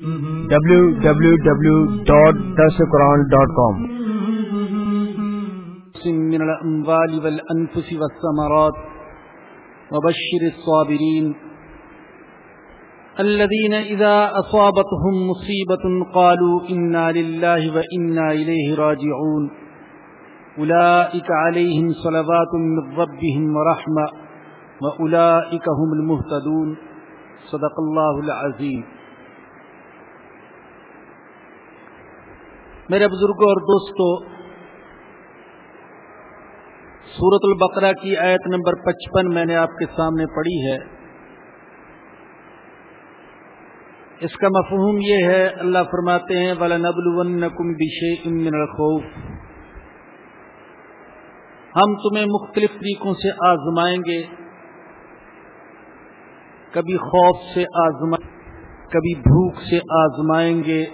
www.dasquran.com من الأنوال والأنفس والثمرات وبشر الصابرين الذين إذا أصابتهم مصيبة قالوا إنا لله وإنا إليه راجعون أولئك عليهم صلوات من ربهم ورحمة وأولئك هم المهتدون صدق الله العظيم میرے بزرگوں اور دوستو سورت البقرہ کی آیت نمبر پچپن میں نے آپ کے سامنے پڑھی ہے۔ اس کا مفہوم یہ ہے، اللہ فرماتے ہیں والا نبل کم بشے امن الخوف۔ ہم تمہیں مختلف طریقوں سے آزمائیں گے۔ کبھی خوف سے آزمائیں، کبھی بھوک سے آزمائیں گے۔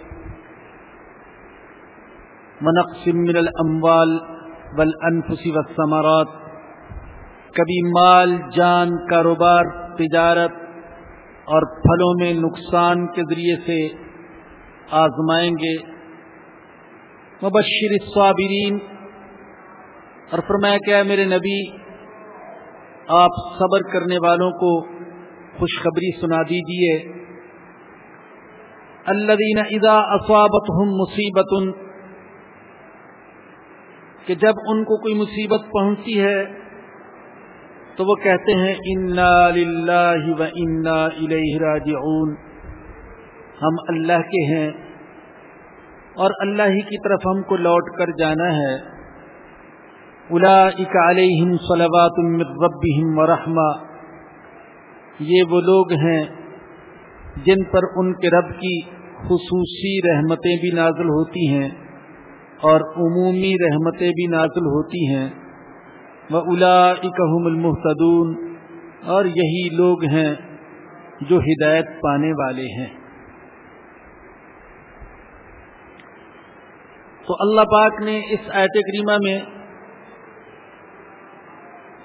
منقسم من الاموال والانفس والثمرات. کبھی مال، جان، کاروبار، تجارت اور پھلوں میں نقصان کے ذریعے سے آزمائیں گے۔ مبشر الصابرین، اور فرمایا کیا میرے نبی، آپ صبر کرنے والوں کو خوشخبری سنا دیجیے اللہ دین اذا اصابتهم مصیبت کہ جب ان کو کوئی مصیبت پہنچتی ہے تو وہ کہتے ہیں، انا للہ و انا الیہ راجعون ہم اللہ کے ہیں اور اللہ ہی کی طرف ہم کو لوٹ کر جانا ہے۔ اولئک علیہم صلوات من ربہم ورحمہ۔ یہ وہ لوگ ہیں جن پر ان کے رب کی خصوصی رحمتیں بھی نازل ہوتی ہیں۔ اور عمومی رحمتیں بھی نازل ہوتی ہیں۔ وہ الا اکہم المحتدون اور یہی لوگ ہیں جو ہدایت پانے والے ہیں۔ تو اللہ پاک نے اس آیت کریمہ میں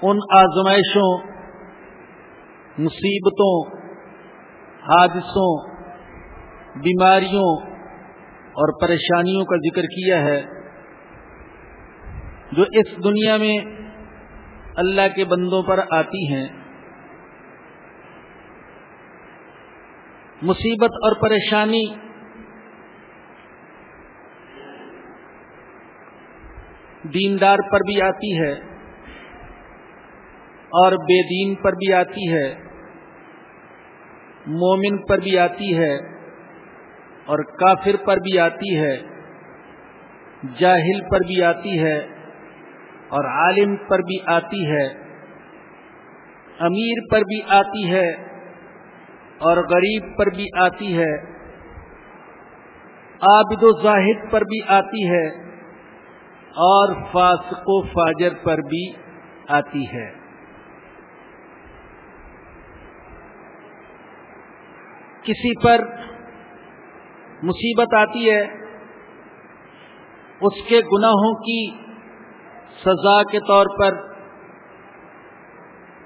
ان آزمائشوں، مصیبتوں، حادثوں، بیماریوں اور پریشانیوں کا ذکر کیا ہے، جو اس دنیا میں اللہ کے بندوں پر آتی ہیں۔ مصیبت اور پریشانی دیندار پر بھی آتی ہے اور بے دین پر بھی آتی ہے، مومن پر بھی آتی ہے۔ اور کافر پر بھی آتی ہے، جاہل پر بھی آتی ہے، اور عالم پر بھی آتی ہے، امیر پر بھی آتی ہے، اور غریب پر بھی آتی ہے، عابد و زاہد پر بھی آتی ہے، اور فاسق و فاجر پر بھی آتی ہے۔ کسی پر مصیبت آتی ہے، اس کے گناہوں کی سزا کے طور پر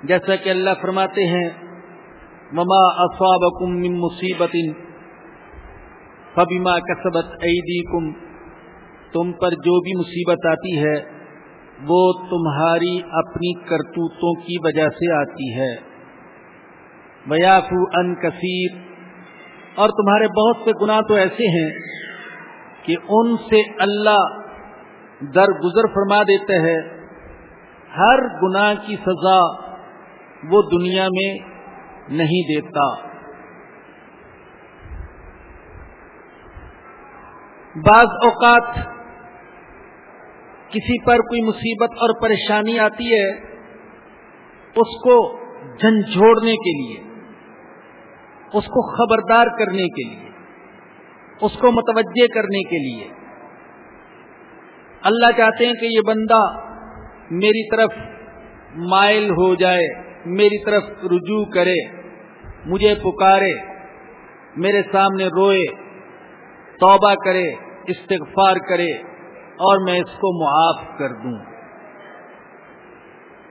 جیسا کہ اللہ فرماتے ہیں مما اصابکم من مصیبت فبما کسبت ایدیکم تم پر جو بھی مصیبت آتی ہے، وہ تمہاری اپنی کرتوتوں کی وجہ سے آتی ہے۔ ویافو ان کثیر اور تمہارے بہت سے گناہ تو ایسے ہیں کہ ان سے اللہ در گزر فرما دیتے ہیں ہر گناہ کی سزا وہ دنیا میں نہیں دیتا۔ بعض اوقات کسی پر کوئی مصیبت اور پریشانی آتی ہے اس کو جھنجھوڑنے کے لیے۔ اس کو خبردار کرنے کے لیے، اس کو متوجہ کرنے کے لیے۔ اللہ چاہتے ہیں کہ یہ بندہ میری طرف مائل ہو جائے، میری طرف رجوع کرے، مجھے پکارے، میرے سامنے روئے، توبہ کرے، استغفار کرے، اور میں اس کو معاف کر دوں۔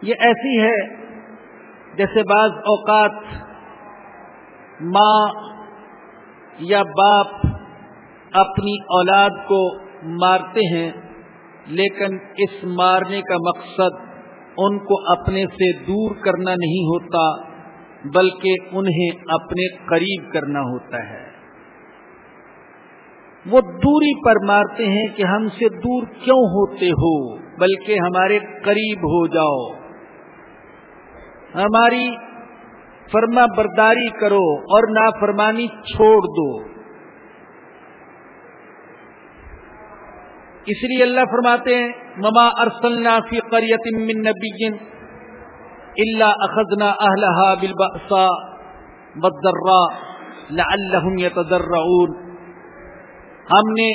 یہ ایسی ہے جیسے بعض اوقات ماں یا باپ اپنی اولاد کو مارتے ہیں، لیکن اس مارنے کا مقصد ان کو اپنے سے دور کرنا نہیں ہوتا، بلکہ انہیں اپنے قریب کرنا ہوتا ہے۔ وہ دوری پر مارتے ہیں کہ ہم سے دور کیوں ہوتے ہو، بلکہ ہمارے قریب ہو جاؤ۔ ہماری فرما برداری کرو اور نافرمانی چھوڑ دو۔ اس لیے اللہ فرماتے ہیں مما ارسلنا فی قریت من نبی اللہ اخذنا اہلہا بالبأسا والضرا لعلہم یتضرعون ہم نے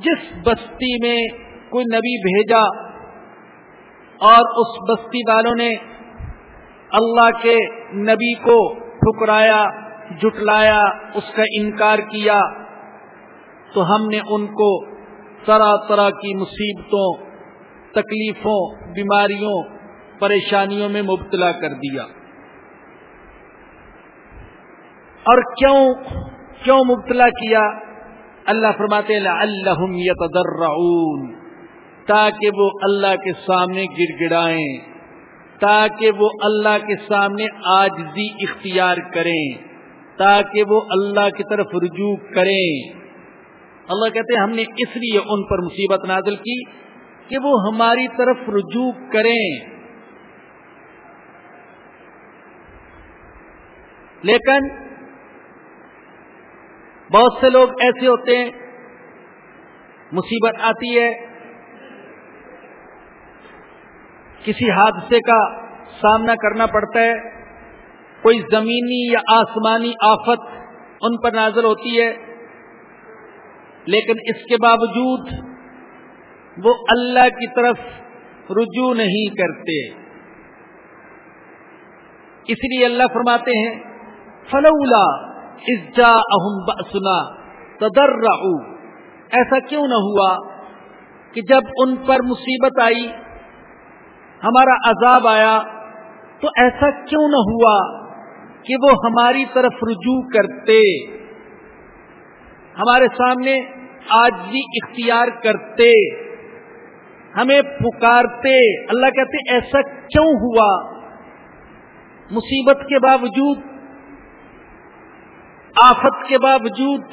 جس بستی میں کوئی نبی بھیجا اور اس بستی والوں نے اللہ کے نبی کو ٹھکرایا جٹلایا اس کا انکار کیا، تو ہم نے ان کو طرح طرح کی مصیبتوں، تکلیفوں، بیماریوں، پریشانیوں میں مبتلا کر دیا۔ اور کیوں کیوں مبتلا کیا؟ اللہ فرماتے اللہ یتضرعون تاکہ وہ اللہ کے سامنے گر گڑائیں۔ تاکہ وہ اللہ کے سامنے آجزی اختیار کریں، تاکہ وہ اللہ کی طرف رجوع کریں۔ اللہ کہتے ہیں، ہم نے اس لیے ان پر مصیبت نازل کی کہ وہ ہماری طرف رجوع کریں۔ لیکن بہت سے لوگ ایسے ہوتے ہیں، مصیبت آتی ہے کسی حادثے کا سامنا کرنا پڑتا ہے، کوئی زمینی یا آسمانی آفت ان پر نازل ہوتی ہے، لیکن اس کے باوجود وہ اللہ کی طرف رجوع نہیں کرتے۔ اس لیے اللہ فرماتے ہیں، فلولا ازا اہم بسنا تدر ایسا کیوں نہ ہوا کہ جب ان پر مصیبت آئی ہمارا عذاب آیا تو ایسا کیوں نہ ہوا کہ وہ ہماری طرف رجوع کرتے؟ ہمارے سامنے آج بھی اختیار کرتے، ہمیں پکارتے۔ اللہ کہتے، ایسا کیوں ہوا؟ مصیبت کے باوجود، آفت کے باوجود،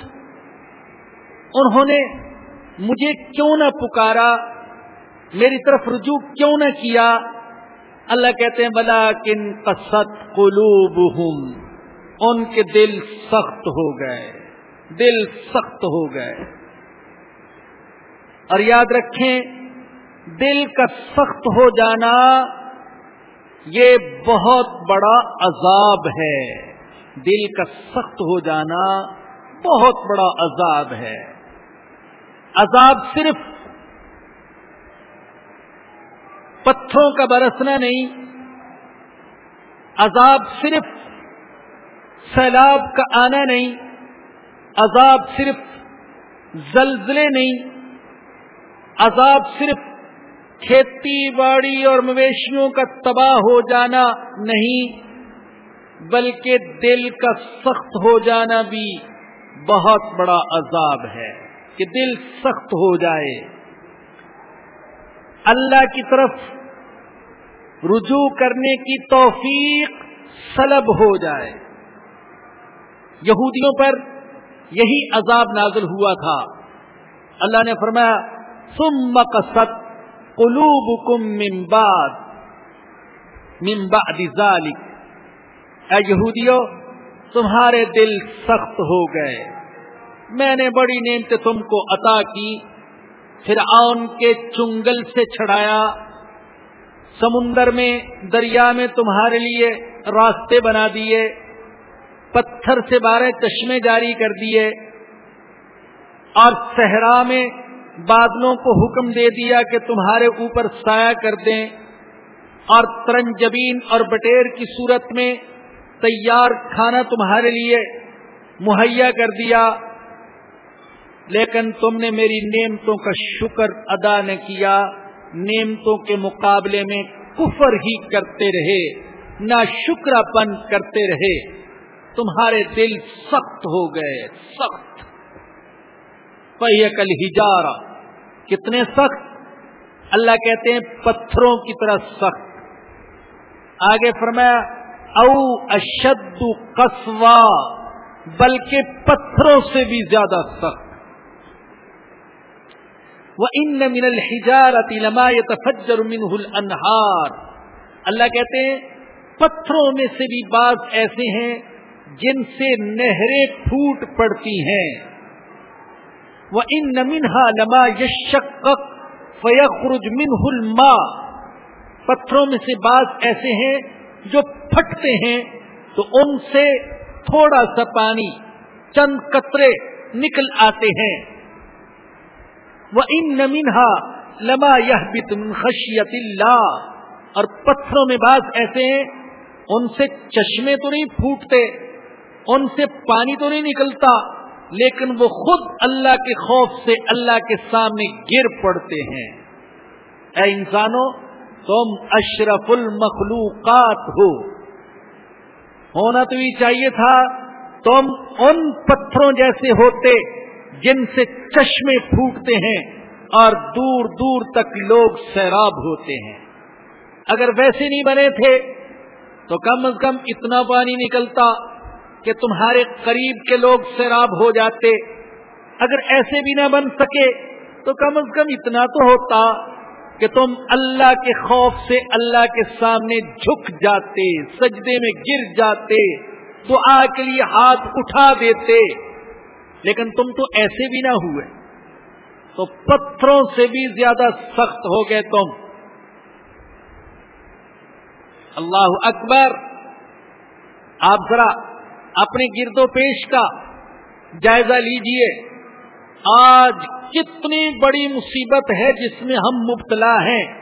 انہوں نے مجھے کیوں نہ پکارا؟ میری طرف رجوع کیوں نہ کیا؟ اللہ کہتے ہیں بلا کن قصت قلوب ان کے دل سخت ہو گئے۔ دل سخت ہو گئے۔ اور یاد رکھیں، دل کا سخت ہو جانا یہ بہت بڑا عذاب ہے۔ دل کا سخت ہو جانا بہت بڑا عذاب ہے۔ عذاب صرف پتھروں کا برسنا نہیں۔ عذاب صرف سیلاب کا آنا نہیں۔ عذاب صرف زلزلے نہیں۔ عذاب صرف کھیتی باڑی اور مویشیوں کا تباہ ہو جانا نہیں، بلکہ دل کا سخت ہو جانا بھی بہت بڑا عذاب ہے کہ دل سخت ہو جائے۔ اللہ کی طرف رجوع کرنے کی توفیق سلب ہو جائے۔ یہودیوں پر یہی عذاب نازل ہوا تھا۔ اللہ نے فرمایا سم مقصد قلوب کم ممباد ممباد اے یہودیو تمہارے دل سخت ہو گئے۔ میں نے بڑی نعمت تم کو عطا کی پھر آن کے چنگل سے چھڑایا۔ سمندر میں، دریا میں تمہارے لیے راستے بنا دیے، پتھر سے بارہ چشمے جاری کر دیے، اور صحرا میں بادلوں کو حکم دے دیا کہ تمہارے اوپر سایہ کر دیں، اور ترنجبین اور بٹیر کی صورت میں تیار کھانا تمہارے لیے مہیا کر دیا۔ لیکن تم نے میری نعمتوں کا شکر ادا نہ کیا۔ نعمتوں کے مقابلے میں کفر ہی کرتے رہے، نہ شکر پن کرتے رہے۔ تمہارے دل سخت ہو گئے، سخت۔ پہ کل ہجارا کتنے سخت؟ اللہ کہتے ہیں پتھروں کی طرح سخت۔ آگے فرمایا، او اشد قصوا بلکہ پتھروں سے بھی زیادہ سخت۔ وہ ان من الحجارت لما يتفجر منه اللہ کہتے ہیں، پتھروں میں سے بھی بعض ایسے ہیں جن سے نہریں پھوٹ پڑتی ہیں۔ وہ ان نمنہا لما یشک فیخرج منہ پتھروں میں سے بعض ایسے ہیں جو پھٹتے ہیں، تو ان سے تھوڑا سا پانی، چند قطرے نکل آتے ہیں۔ وہ ان نمنہا لما یہ خشیت اللہ اور پتھروں میں بعض ایسے ہیں، ان سے چشمے تو نہیں پھوٹتے، ان سے پانی تو نہیں نکلتا، لیکن وہ خود اللہ کے خوف سے اللہ کے سامنے گر پڑتے ہیں۔ اے انسانوں، تم اشرف المخلوقات ہو۔ ہونا تو یہ چاہیے تھا، تم ان پتھروں جیسے ہوتے جن سے چشمے پھوٹتے ہیں اور دور دور تک لوگ سیراب ہوتے ہیں۔ اگر ویسے نہیں بنے تھے تو کم از کم اتنا پانی نکلتا کہ تمہارے قریب کے لوگ سیراب ہو جاتے۔ اگر ایسے بھی نہ بن سکے تو کم از کم اتنا تو ہوتا کہ تم اللہ کے خوف سے اللہ کے سامنے جھک جاتے، سجدے میں گر جاتے تو آ کے لیے ہاتھ اٹھا دیتے۔ لیکن تم تو ایسے بھی نہ ہوئے۔ تو پتھروں سے بھی زیادہ سخت ہو گئے تم۔ اللہ اکبر، آپ ذرا اپنے گرد و پیش کا جائزہ لیجیے۔ آج کتنی بڑی مصیبت ہے جس میں ہم مبتلا ہیں۔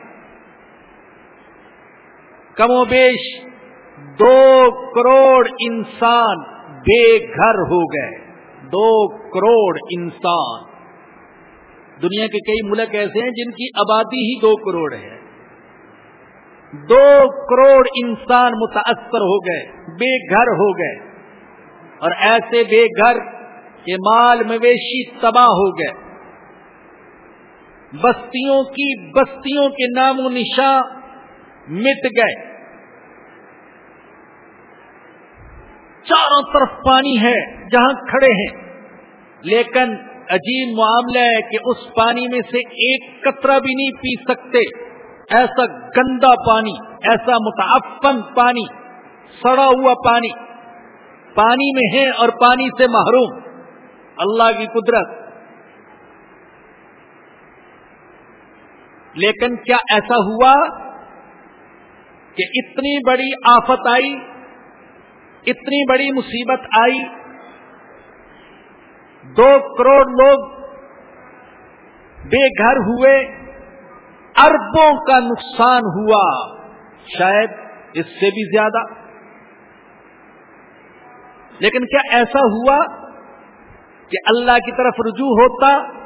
کم و بیش دو کروڑ انسان بے گھر ہو گئے۔ دو کروڑ انسان۔ دنیا کے کئی ملک ایسے ہیں جن کی آبادی ہی دو کروڑ ہے۔ دو کروڑ انسان متاثر ہو گئے، بے گھر ہو گئے۔ اور ایسے بے گھر کے مال مویشی تباہ ہو گئے۔ بستیوں کی بستیوں کے نام و نشان مٹ گئے۔ چاروں طرف پانی ہے، جہاں کھڑے ہیں۔ لیکن عجیب معاملہ ہے کہ اس پانی میں سے ایک قطرہ بھی نہیں پی سکتے۔ ایسا گندا پانی، ایسا متعفن پانی، سڑا ہوا پانی۔ پانی میں ہے اور پانی سے محروم۔ اللہ کی قدرت۔ لیکن کیا ایسا ہوا کہ اتنی بڑی آفت آئی اتنی بڑی مصیبت آئی۔ دو کروڑ لوگ بے گھر ہوئے۔ اربوں کا نقصان ہوا۔ شاید اس سے بھی زیادہ۔ لیکن کیا ایسا ہوا کہ اللہ کی طرف رجوع ہوتا؟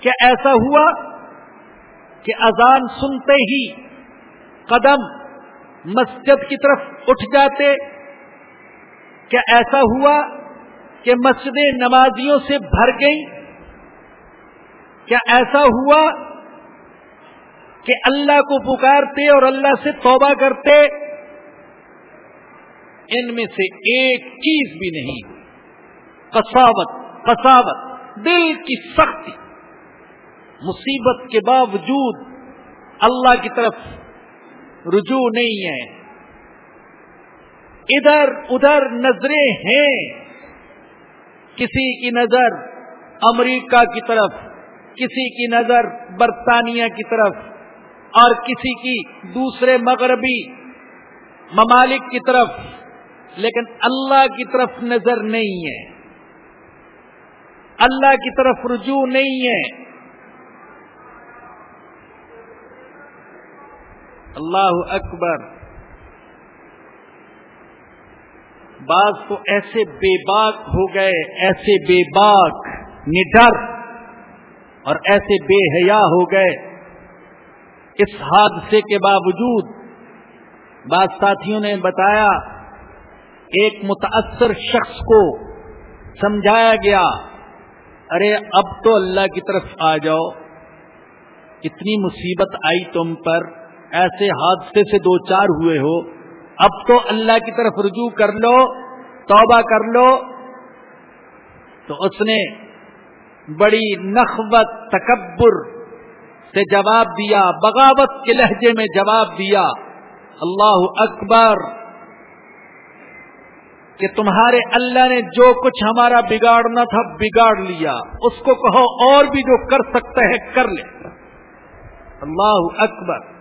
کیا ایسا ہوا کہ اذان سنتے ہی قدم مسجد کی طرف اٹھ جاتے کیا ایسا ہوا کہ مسجدیں نمازیوں سے بھر گئیں۔ کیا ایسا ہوا کہ اللہ کو پکارتے اور اللہ سے توبہ کرتے؟ ان میں سے ایک چیز بھی نہیں۔ کساوت کساوت دل کی سختی، مصیبت کے باوجود اللہ کی طرف رجوع نہیں ہے۔ ادھر ادھر نظریں ہیں۔ کسی کی نظر امریکہ کی طرف، کسی کی نظر برطانیہ کی طرف، اور کسی کی دوسرے مغربی ممالک کی طرف۔ لیکن اللہ کی طرف نظر نہیں ہے۔ اللہ کی طرف رجوع نہیں ہے۔ اللہ اکبر بعض تو ایسے بے باک ہو گئے، ایسے بے باک، نڈر اور ایسے بے حیا ہو گئے۔ اس حادثے کے باوجود بعض ساتھیوں نے بتایا، ایک متاثر شخص کو سمجھایا گیا، ارے اب تو اللہ کی طرف آ جاؤ، اتنی مصیبت آئی تم پر۔ ایسے حادثے سے دو چار ہوئے ہو۔ اب تو اللہ کی طرف رجوع کر لو، توبہ کر لو۔ تو اس نے بڑی نخوت، تکبر سے جواب دیا، بغاوت کے لہجے میں جواب دیا۔ اللہ اکبر، کہ تمہارے اللہ نے جو کچھ ہمارا بگاڑنا تھا بگاڑ لیا۔ اس کو کہو اور بھی جو کر سکتا ہے کر لے۔ اللہ اکبر۔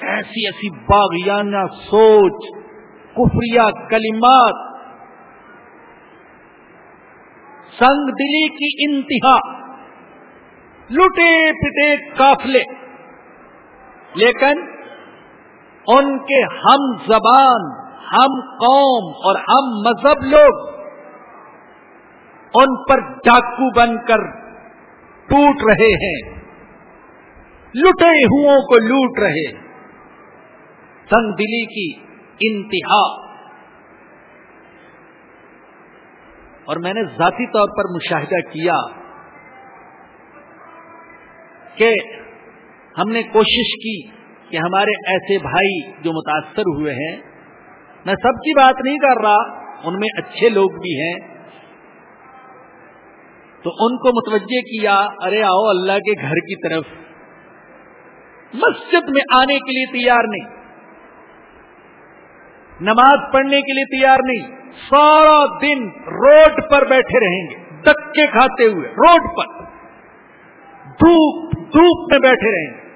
ایسی ایسی باغیانہ سوچ کفریہ کلمات۔ سنگ دلی کی انتہا۔ لٹے پٹے کافلے لیکن ان کے ہم زبان، ہم قوم اور ہم مذہب لوگ ان پر ڈاکو بن کر ٹوٹ رہے ہیں۔ لٹے ہو کو لوٹ رہے ہیں۔ سنگ دلی کی انتہا۔ اور میں نے ذاتی طور پر مشاہدہ کیا کہ ہم نے کوشش کی کہ ہمارے ایسے بھائی جو متاثر ہوئے ہیں، میں سب کی بات نہیں کر رہا، ان میں اچھے لوگ بھی ہیں۔ تو ان کو متوجہ کیا، ارے آؤ اللہ کے گھر کی طرف۔ مسجد میں آنے کے لیے تیار نہیں۔ نماز پڑھنے کے لیے تیار نہیں، سارا دن روڈ پر بیٹھے رہیں گے، دکے کھاتے ہوئے، روڈ پر۔ دھوپ دھوپ میں بیٹھے رہیں گے،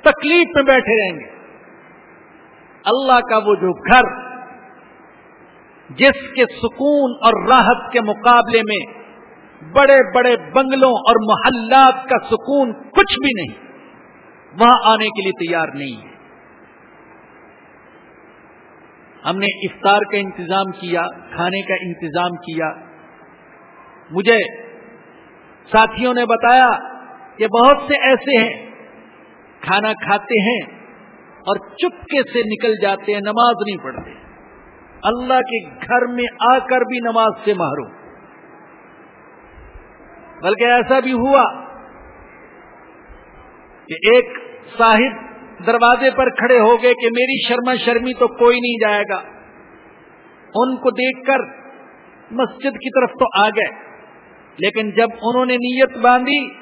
تکلیف میں بیٹھے رہیں گے۔ اللہ کا وہ جو گھر جس کے سکون اور راحت کے مقابلے میں بڑے بڑے بنگلوں اور محلات کا سکون کچھ بھی نہیں، وہاں آنے کے لیے تیار نہیں۔ ہے ہم نے افطار کا انتظام کیا، کھانے کا انتظام کیا۔ مجھے ساتھیوں نے بتایا کہ بہت سے ایسے ہیں، کھانا کھاتے ہیں اور چپکے سے نکل جاتے ہیں، نماز نہیں پڑھتے۔ اللہ کے گھر میں آ کر بھی نماز سے محروم۔ بلکہ ایسا بھی ہوا کہ ایک صاحب دروازے پر کھڑے ہو گئے کہ میری شرما شرمی تو کوئی نہیں جائے گا۔ ان کو دیکھ کر مسجد کی طرف تو آ گئے۔ لیکن جب انہوں نے نیت باندھی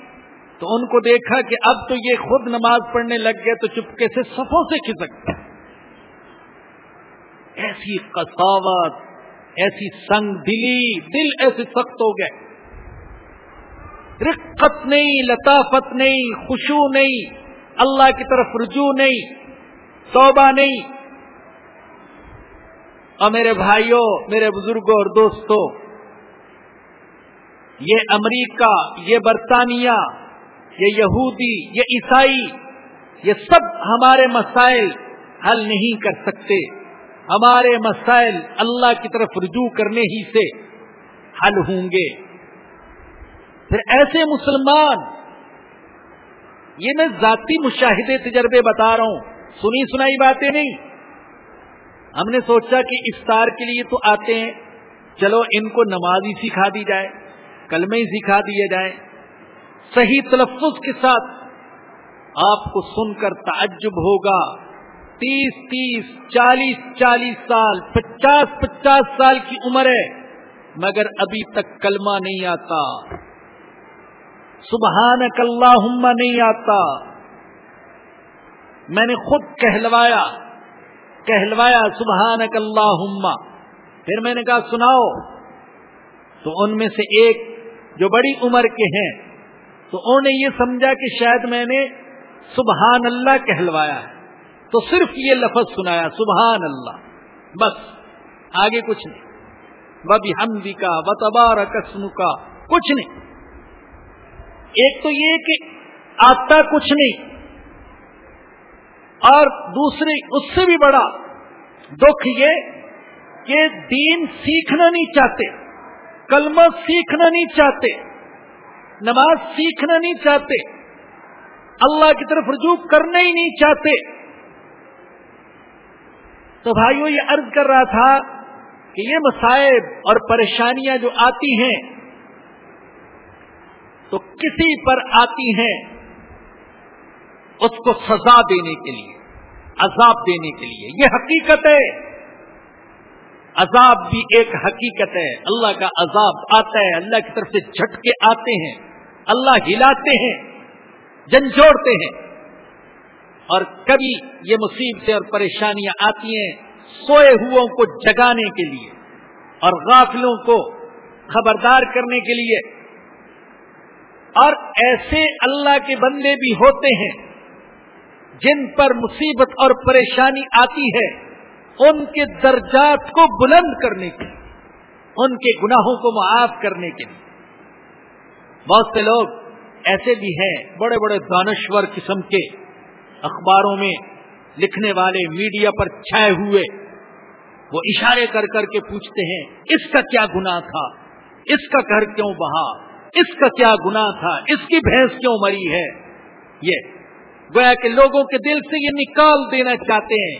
تو ان کو دیکھا کہ اب تو یہ خود نماز پڑھنے لگ گئے تو چپکے سے صفوں سے کھسک ایسی قصاوت ایسی سنگ دلی، دل ایسے سخت ہو گئے۔ رقت نہیں، لطافت نہیں، خوشبو نہیں۔ اللہ کی طرف رجوع نہیں، توبہ نہیں۔ اور میرے بھائیوں، میرے بزرگوں اور دوستوں، یہ امریکہ، یہ برطانیہ، یہ یہودی، یہ عیسائی، یہ سب ہمارے مسائل حل نہیں کر سکتے۔ ہمارے مسائل اللہ کی طرف رجوع کرنے ہی سے حل ہوں گے۔ پھر ایسے مسلمان یہ میں ذاتی مشاہدے تجربے بتا رہا ہوں۔ سنی سنائی باتیں نہیں۔ ہم نے سوچا کہ افطار کے لیے تو آتے ہیں۔ چلو ان کو نماز ہی سکھا دی جائے کلمے ہی سکھا دیے جائیں صحیح تلفظ کے ساتھ آپ کو سن کر تعجب ہوگا۔ تیس تیس، چالیس چالیس سال، پچاس پچاس سال کی عمر ہے، مگر ابھی تک کلمہ نہیں آتا۔ سبحان اللہ نہیں آتا۔ میں نے خود کہلوایا کہلوایا سبحان اللہ پھر میں نے کہا، سناؤ، تو ان میں سے ایک جو بڑی عمر کے ہیں، تو انہوں نے یہ سمجھا کہ شاید میں نے سبحان اللہ کہلوایا۔ ہے تو صرف یہ لفظ سنایا سبحان اللہ بس، آگے کچھ نہیں۔ ببی ہمدی کا بتبار قسم کا کچھ نہیں۔ ایک تو یہ کہ آتا کچھ نہیں اور دوسری اس سے بھی بڑا دکھ یہ کہ دین سیکھنا نہیں چاہتے، کلمہ سیکھنا نہیں چاہتے، نماز سیکھنا نہیں چاہتے، اللہ کی طرف رجوع کرنا ہی نہیں چاہتے۔ تو بھائیو، یہ عرض کر رہا تھا کہ یہ مسائب اور پریشانیاں جو آتی ہیں تو کسی پر آتی ہیں اس کو سزا دینے کے لیے، عذاب دینے کے لیے۔ یہ حقیقت ہے۔ عذاب بھی ایک حقیقت ہے۔ اللہ کا عذاب آتا ہے، اللہ کی طرف سے جھٹکے آتے ہیں۔ اللہ ہلاتے ہیں جھنجھوڑتے ہیں۔ اور کبھی یہ مصیبتیں اور پریشانیاں آتی ہیں سوئے ہو جگانے کے لیے اور غافلوں کو خبردار کرنے کے لیے۔ اور ایسے اللہ کے بندے بھی ہوتے ہیں جن پر مصیبت اور پریشانی آتی ہے ان کے درجات کو بلند کرنے کے ان کے گناہوں کو معاف کرنے کے لیے۔ بہت سے لوگ ایسے بھی ہیں، بڑے بڑے دانشور قسم کے اخباروں میں لکھنے والے، میڈیا پر چھائے ہوئے، وہ اشارے کر کر کے پوچھتے ہیں، اس کا کیا گنا تھا؟ اس کا گھر کیوں بہا؟ اس کا کیا گنا تھا؟ اس کی بھینس کیوں مری ہے؟ یہ گویا کہ لوگوں کے دل سے یہ نکال دینا چاہتے ہیں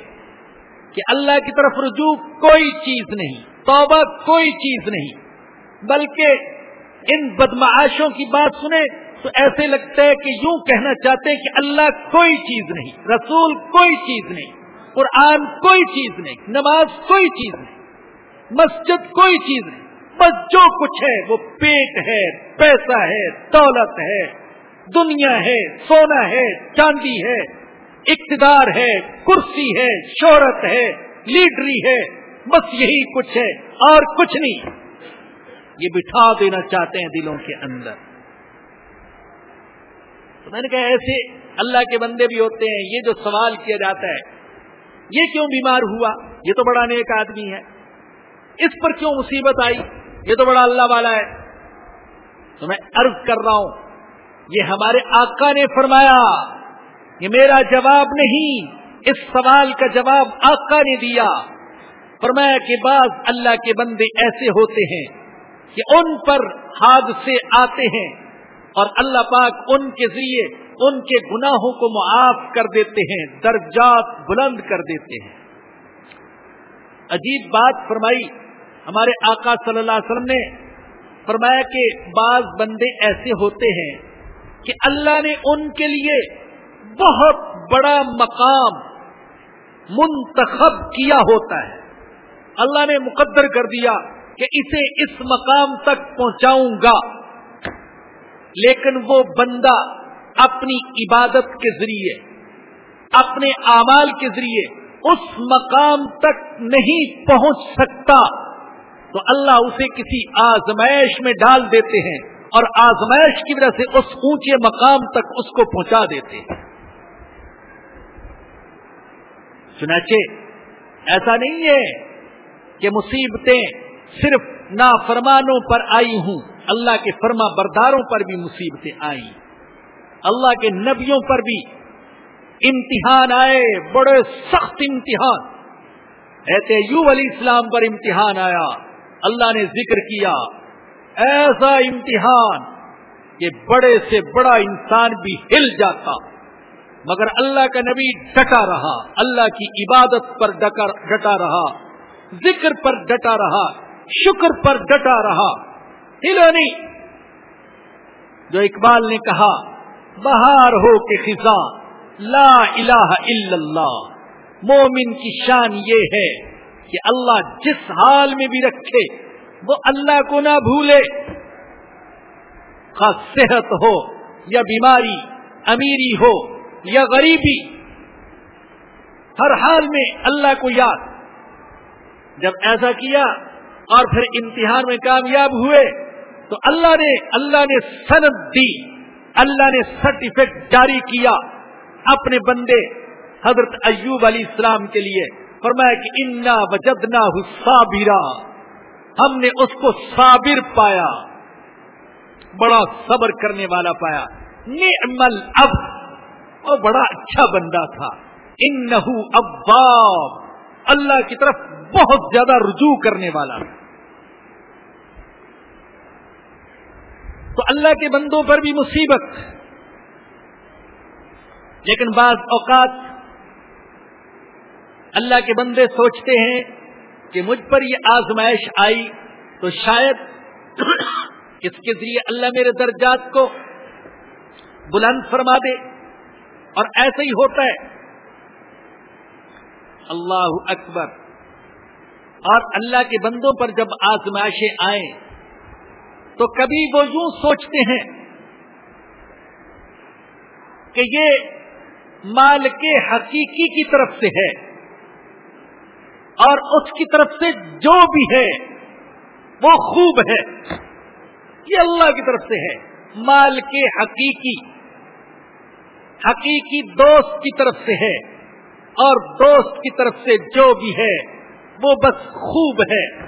کہ اللہ کی طرف رجوع کوئی چیز نہیں، توبہ کوئی چیز نہیں، بلکہ ان بدمعاشوں کی بات سنیں تو ایسے لگتا ہے کہ یوں کہنا چاہتے ہیں کہ اللہ کوئی چیز نہیں، رسول کوئی چیز نہیں، قرآن کوئی چیز نہیں، نماز کوئی چیز نہیں، مسجد کوئی چیز نہیں۔ بس جو کچھ ہے وہ پیٹ ہے، پیسہ ہے، دولت ہے، دنیا ہے، سونا ہے، چاندی ہے، اقتدار ہے، کرسی ہے، شہرت ہے، لیڈری ہے، بس یہی کچھ ہے اور کچھ نہیں۔ یہ بٹھا دینا چاہتے ہیں دلوں کے اندر۔ تو میں نے کہا ایسے اللہ کے بندے بھی ہوتے ہیں، یہ جو سوال کیا جاتا ہے، یہ کیوں بیمار ہوا؟ یہ تو بڑا نیک آدمی ہے۔ اس پر کیوں مصیبت آئی؟ یہ تو بڑا اللہ والا ہے۔ تو میں عرض کر رہا ہوں، یہ ہمارے آقا نے فرمایا، یہ میرا جواب نہیں، اس سوال کا جواب آقا نے دیا۔ فرمایا کہ بعض اللہ کے بندے ایسے ہوتے ہیں کہ ان پر حادثے آتے ہیں اور اللہ پاک ان کے ذریعے ان کے گناہوں کو معاف کر دیتے ہیں، درجات بلند کر دیتے ہیں۔ عجیب بات فرمائی ہمارے آقا صلی اللہ علیہ وسلم نے فرمایا کہ بعض بندے ایسے ہوتے ہیں کہ اللہ نے ان کے لیے بہت بڑا مقام منتخب کیا ہوتا ہے۔ اللہ نے مقدر کر دیا کہ اسے اس مقام تک پہنچاؤں گا۔ لیکن وہ بندہ اپنی عبادت کے ذریعے، اپنے اعمال کے ذریعے اس مقام تک نہیں پہنچ سکتا۔ تو اللہ اسے کسی آزمائش میں ڈال دیتے ہیں اور آزمائش کی وجہ سے اس اونچے مقام تک اس کو پہنچا دیتے ہیں۔ چنانچہ ایسا نہیں ہے کہ مصیبتیں صرف نافرمانوں پر آئی ہوں، اللہ کے فرما برداروں پر بھی مصیبتیں آئی اللہ کے نبیوں پر بھی امتحان آئے، بڑے سخت امتحان۔ ایسے یو علی اسلام پر امتحان آیا۔ اللہ نے ذکر کیا، ایسا امتحان کہ بڑے سے بڑا انسان بھی ہل جاتا۔ مگر اللہ کا نبی ڈٹا رہا، اللہ کی عبادت پر ڈٹا رہا، ذکر پر ڈٹا رہا، شکر پر ڈٹا رہا۔ ہلو نہیں۔ جو اقبال نے کہا، بہار ہو کے خزاں، لا الہ الا اللہ۔ مومن کی شان یہ ہے کہ اللہ جس حال میں بھی رکھے وہ اللہ کو نہ بھولے۔ خاص صحت ہو یا بیماری، امیری ہو یا غریبی، ہر حال میں اللہ کو یاد۔ جب ایسا کیا اور پھر امتحان میں کامیاب ہوئے تو اللہ نے اللہ نے سند دی، اللہ نے سرٹیفکیٹ جاری کیا اپنے بندے حضرت ایوب علی اسلام کے لیے۔ فرمایا کہ انا وجدنا حسابیرا ہم نے اس کو صابر پایا۔ بڑا صبر کرنے والا پایا۔ نعمل اب وہ بڑا اچھا بندہ تھا۔ ان اباب اللہ کی طرف بہت زیادہ رجوع کرنے والا۔ تو اللہ کے بندوں پر بھی مصیبت۔ لیکن بعض اوقات اللہ کے بندے سوچتے ہیں کہ مجھ پر یہ آزمائش آئی تو شاید اس کے ذریعے اللہ میرے درجات کو بلند فرما دے اور ایسا ہی ہوتا ہے۔ اللہ اکبر۔ اور اللہ کے بندوں پر جب آزمائشیں آئیں تو کبھی وہ یوں سوچتے ہیں کہ یہ مال کے حقیقی کی طرف سے ہے۔ اور اس کی طرف سے جو بھی ہے، وہ خوب ہے۔ یہ اللہ کی طرف سے ہے۔ مال کے حقیقی حقیقی دوست کی طرف سے ہے۔ اور دوست کی طرف سے جو بھی ہے، وہ بس خوب ہے۔